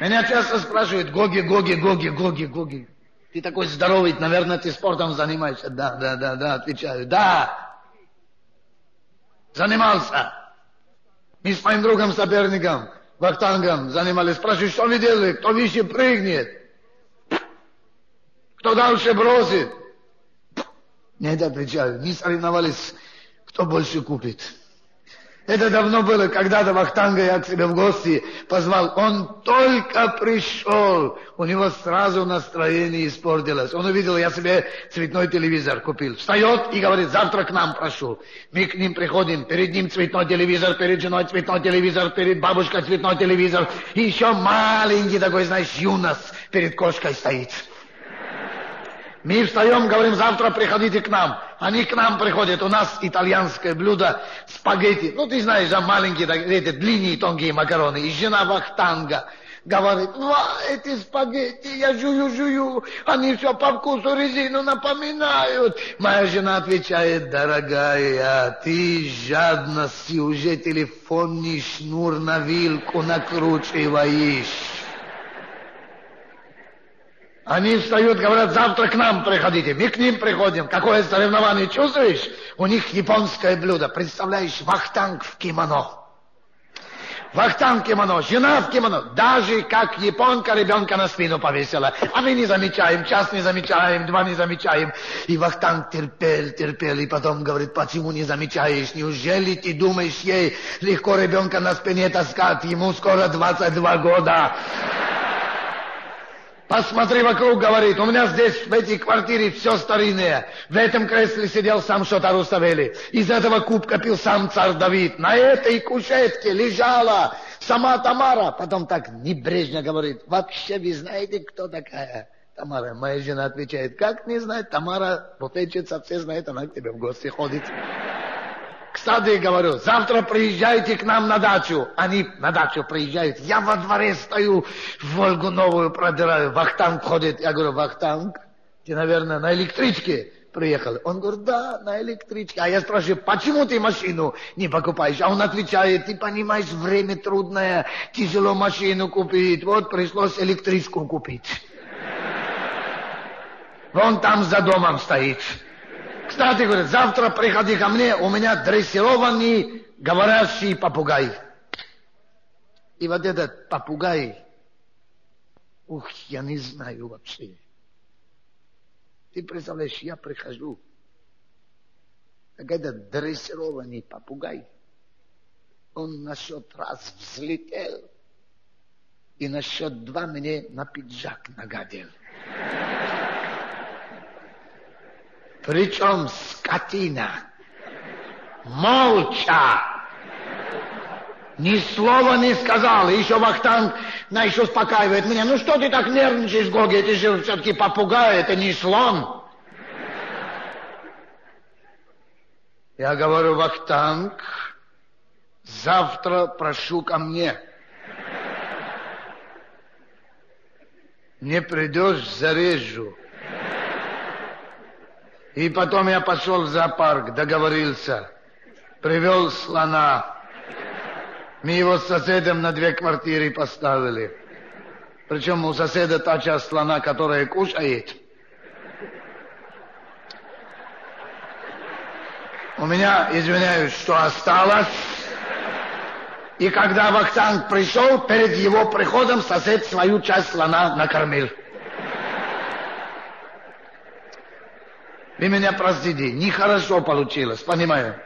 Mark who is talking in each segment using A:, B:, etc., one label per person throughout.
A: Меня часто спрашивают, Гоги, Гоги, Гоги, Гоги, Гоги. Ты такой здоровый, наверное, ты спортом занимаешься. Да, да, да, да, отвечаю. Да, занимался. Мы с моим другом, соперником, Вахтангом занимались. Спрашиваю, что вы делали? Кто выше прыгнет? Кто дальше бросит? Нет, отвечаю. Мы соревновались, кто больше купит. Это давно было, когда-то Вахтанга я к себе в гости позвал. Он только пришел, у него сразу настроение испортилось. Он увидел, я себе цветной телевизор купил. Встает и говорит, завтра к нам прошу. Мы к ним приходим, перед ним цветной телевизор, перед женой цветной телевизор, перед бабушкой цветной телевизор. И еще маленький такой, знаешь, юнос перед кошкой стоит. Мы встаем, говорим, завтра приходите к нам. Они к нам приходят. У нас итальянское блюдо спагетти. Ну, ты знаешь, а маленькие, так, эти длинные тонкие макароны. И жена вахтанга говорит, ва, эти спагетти, я жую-жую, они все по вкусу резину напоминают. Моя жена отвечает, дорогая, ты жадности уже телефонный шнур на вилку накручиваешь. Они встают, говорят, завтра к нам приходите. Мы к ним приходим. Какое соревнование чувствуешь? У них японское блюдо. Представляешь, вахтанг в кимоно. Вахтанг кимоно, жена в кимоно. Даже как японка ребенка на спину повесила. А мы не замечаем, час не замечаем, два не замечаем. И Вахтанг терпел, терпел, и потом говорит, почему не замечаешь? Неужели ты думаешь, ей легко ребенка на спине таскать? Ему скоро 22 года. Посмотри вокруг, говорит, у меня здесь, в этой квартире, все старинное. В этом кресле сидел сам Шота Руставели. Из этого кубка пил сам царь Давид. На этой кушетке лежала сама Тамара. Потом так небрежно говорит, вообще вы знаете, кто такая? Тамара, моя жена отвечает, как не знать, Тамара, буфетчица, все знают, она к тебе в гости ходит. Кстати, говорю, завтра приезжайте к нам на дачу. Они на дачу приезжают. Я во дворе стою, Волгу новую продираю. Вахтанг ходит. Я говорю, Вахтанг, ты, наверное, на электричке приехал. Он говорит, да, на электричке. А я спрашиваю, почему ты машину не покупаешь? А он отвечает, ты понимаешь, время трудное, тяжело машину купить. Вот пришлось электричку купить. Вон там за домом стоит. Кстати, говорит, завтра приходи ко мне, у меня дрессированный говорящий попугай. И вот этот попугай, ух, я не знаю вообще. Ты представляешь, я прихожу, так этот дрессированный попугай, он на счет раз взлетел, и на счет два мне на пиджак нагадил. Причем скотина. Молча. Ни слова не сказал. И еще Вахтанг, знаешь, успокаивает меня. Ну что ты так нервничаешь, Гоги? Это же все-таки попугай, это не слон. Я говорю, Вахтанг, завтра прошу ко мне. Не придешь, зарежу. И потом я пошел в зоопарк, договорился. Привел слона. Мы его с соседом на две квартиры поставили. Причем у соседа та часть слона, которая кушает. У меня, извиняюсь, что осталось. И когда Вахтанг пришел, перед его приходом сосед свою часть слона накормил. Вы меня простите, нехорошо получилось, понимаю.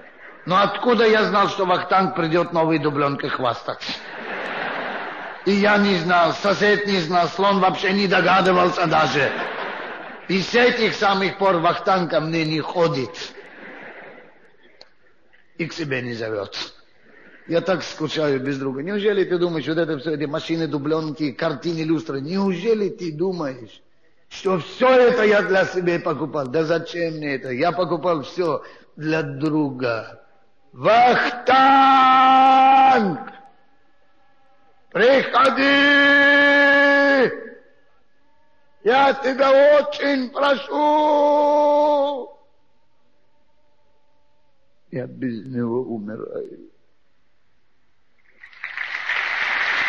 A: Но откуда я знал, что Вахтанг придет новой дубленкой хвастаться? И я не знал, сосед не знал, слон вообще не догадывался даже. И с этих самых пор Вахтанг ко мне не ходит. И к себе не зовет. Я так скучаю без друга. Неужели ты думаешь, вот это все, эти машины, дубленки, картины, люстры, неужели ты думаешь, что все это я для себя покупал. Да зачем мне это? Я покупал все для друга. Вахтанг! Приходи! Я тебя очень прошу! Я без него умираю.